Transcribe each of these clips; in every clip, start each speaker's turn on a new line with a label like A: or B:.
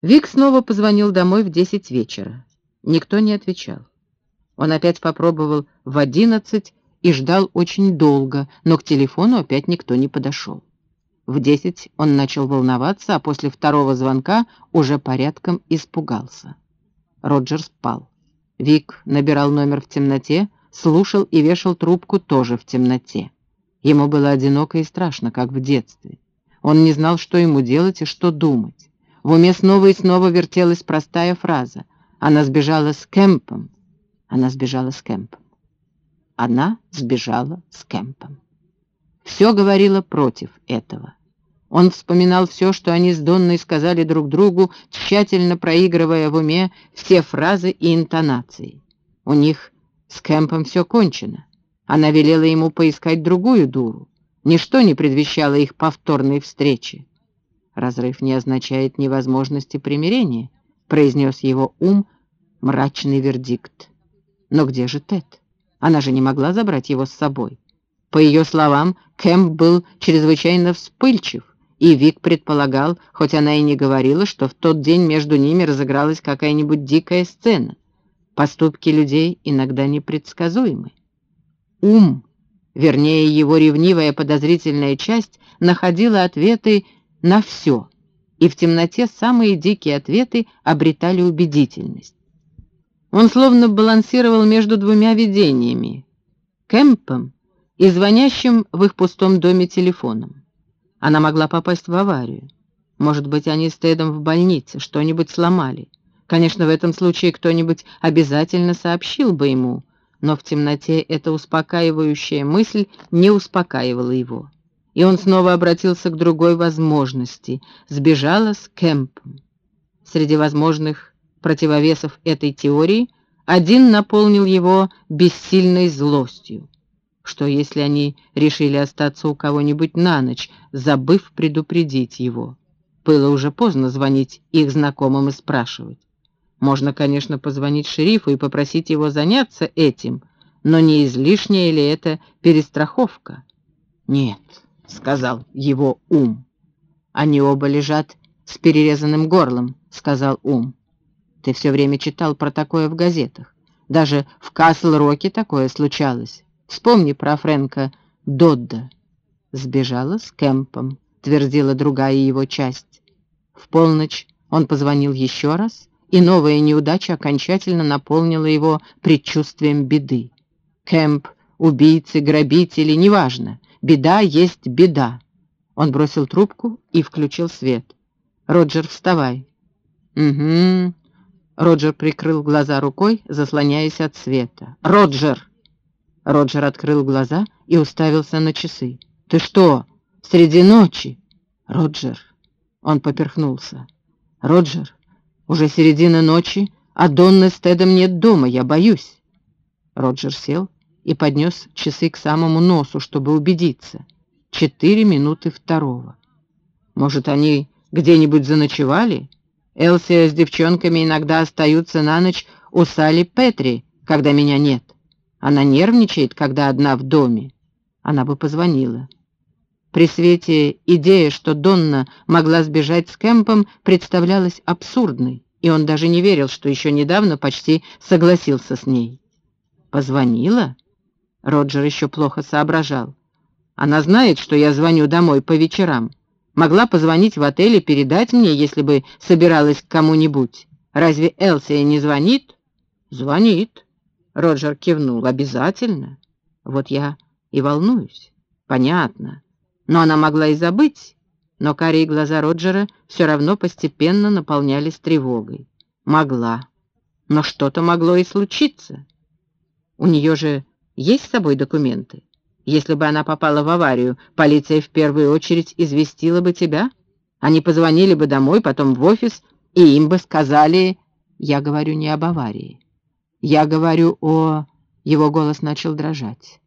A: Вик снова позвонил домой в десять вечера. Никто не отвечал. Он опять попробовал в одиннадцать и ждал очень долго, но к телефону опять никто не подошел. В десять он начал волноваться, а после второго звонка уже порядком испугался. Роджер спал. Вик набирал номер в темноте, слушал и вешал трубку тоже в темноте. Ему было одиноко и страшно, как в детстве. Он не знал, что ему делать и что думать. В уме снова и снова вертелась простая фраза. Она сбежала с Кэмпом. Она сбежала с Кэмпом. Она сбежала с Кэмпом. Все говорило против этого. Он вспоминал все, что они с Донной сказали друг другу, тщательно проигрывая в уме все фразы и интонации. У них с Кэмпом все кончено. Она велела ему поискать другую дуру. Ничто не предвещало их повторной встречи. «Разрыв не означает невозможности примирения», — произнес его ум мрачный вердикт. «Но где же Тед? Она же не могла забрать его с собой». По ее словам, Кэмп был чрезвычайно вспыльчив, и Вик предполагал, хоть она и не говорила, что в тот день между ними разыгралась какая-нибудь дикая сцена. Поступки людей иногда непредсказуемы. Ум, вернее его ревнивая подозрительная часть, находила ответы на все, и в темноте самые дикие ответы обретали убедительность. Он словно балансировал между двумя видениями — Кэмпом и звонящим в их пустом доме телефоном. Она могла попасть в аварию. Может быть, они с Тедом в больнице, что-нибудь сломали. Конечно, в этом случае кто-нибудь обязательно сообщил бы ему, но в темноте эта успокаивающая мысль не успокаивала его. И он снова обратился к другой возможности. Сбежала с Кэмпом. Среди возможных противовесов этой теории один наполнил его бессильной злостью. Что если они решили остаться у кого-нибудь на ночь, забыв предупредить его? Было уже поздно звонить их знакомым и спрашивать. Можно, конечно, позвонить шерифу и попросить его заняться этим, но не излишняя ли это перестраховка? «Нет», — сказал его ум. «Они оба лежат с перерезанным горлом», — сказал ум. «Ты все время читал про такое в газетах. Даже в Касл-Роке такое случалось. Вспомни про Фрэнка Додда. Сбежала с Кэмпом, твердила другая его часть. В полночь он позвонил еще раз, и новая неудача окончательно наполнила его предчувствием беды. Кэмп, убийцы, грабители, неважно. Беда есть беда. Он бросил трубку и включил свет. «Роджер, вставай». «Угу». Роджер прикрыл глаза рукой, заслоняясь от света. «Роджер!» Роджер открыл глаза и уставился на часы. «Ты что, среди ночи?» «Роджер!» Он поперхнулся. «Роджер, уже середина ночи, а Донны с Тедом нет дома, я боюсь». Роджер сел и поднес часы к самому носу, чтобы убедиться. Четыре минуты второго. «Может, они где-нибудь заночевали?» Элсия с девчонками иногда остаются на ночь у Салли Петри, когда меня нет. Она нервничает, когда одна в доме. Она бы позвонила. При свете идея, что Донна могла сбежать с Кэмпом, представлялась абсурдной, и он даже не верил, что еще недавно почти согласился с ней. «Позвонила?» Роджер еще плохо соображал. «Она знает, что я звоню домой по вечерам. Могла позвонить в отель и передать мне, если бы собиралась к кому-нибудь. Разве Элсия не звонит?» «Звонит», Роджер кивнул. «Обязательно? Вот я и волнуюсь. Понятно. Но она могла и забыть». Но карие глаза Роджера все равно постепенно наполнялись тревогой. Могла. Но что-то могло и случиться. У нее же есть с собой документы? Если бы она попала в аварию, полиция в первую очередь известила бы тебя. Они позвонили бы домой, потом в офис, и им бы сказали... Я говорю не об аварии. Я говорю о...» Его голос начал дрожать.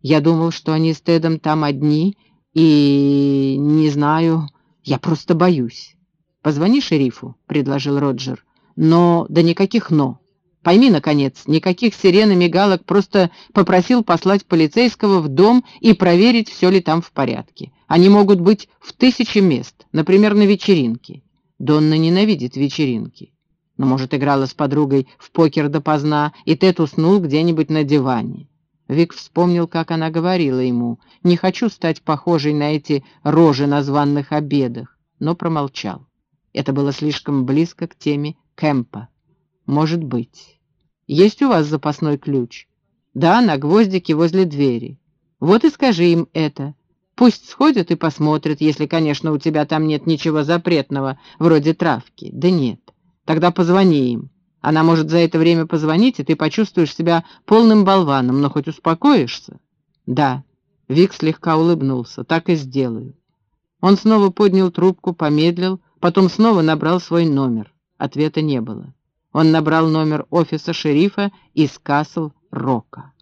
A: «Я думал, что они с Тедом там одни, и... не знаю... Я просто боюсь». «Позвони шерифу», — предложил Роджер. «Но... да никаких «но». Пойми, наконец, никаких сирен и мигалок, просто попросил послать полицейского в дом и проверить, все ли там в порядке. Они могут быть в тысячи мест, например, на вечеринке. Донна ненавидит вечеринки. Но, может, играла с подругой в покер допоздна, и Тед уснул где-нибудь на диване. Вик вспомнил, как она говорила ему, «Не хочу стать похожей на эти рожи на званных обедах», но промолчал. Это было слишком близко к теме Кэмпа. «Может быть. Есть у вас запасной ключ?» «Да, на гвоздике возле двери. Вот и скажи им это. Пусть сходят и посмотрят, если, конечно, у тебя там нет ничего запретного, вроде травки. Да нет. Тогда позвони им. Она может за это время позвонить, и ты почувствуешь себя полным болваном, но хоть успокоишься. Да. Вик слегка улыбнулся. Так и сделаю. Он снова поднял трубку, помедлил, потом снова набрал свой номер. Ответа не было. Он набрал номер офиса шерифа из Касл-Рока.